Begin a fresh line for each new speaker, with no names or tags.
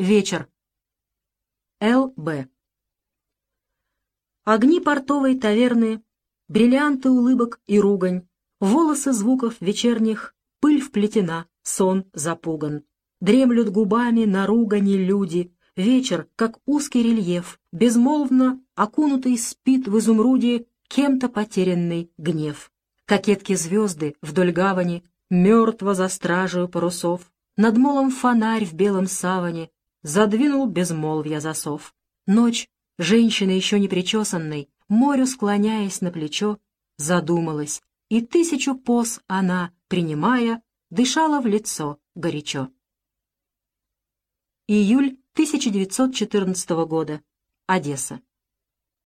Вечер. Л.Б. Огни портовой таверны, бриллианты улыбок и ругань, волосы звуков вечерних, пыль вплетена, сон запуган. Дремлют губами на ругани люди, вечер, как узкий рельеф, безмолвно окунутый спит в изумруде кем-то потерянный гнев. Кокетки звезды вдоль гавани, мертво за стражею парусов, над молом фонарь в белом саване, задвинул безмолвья засов. Ночь, женщина еще не причесанной, морю склоняясь на плечо, задумалась, и тысячу поз она, принимая, дышала в лицо горячо. Июль 1914 года. Одесса.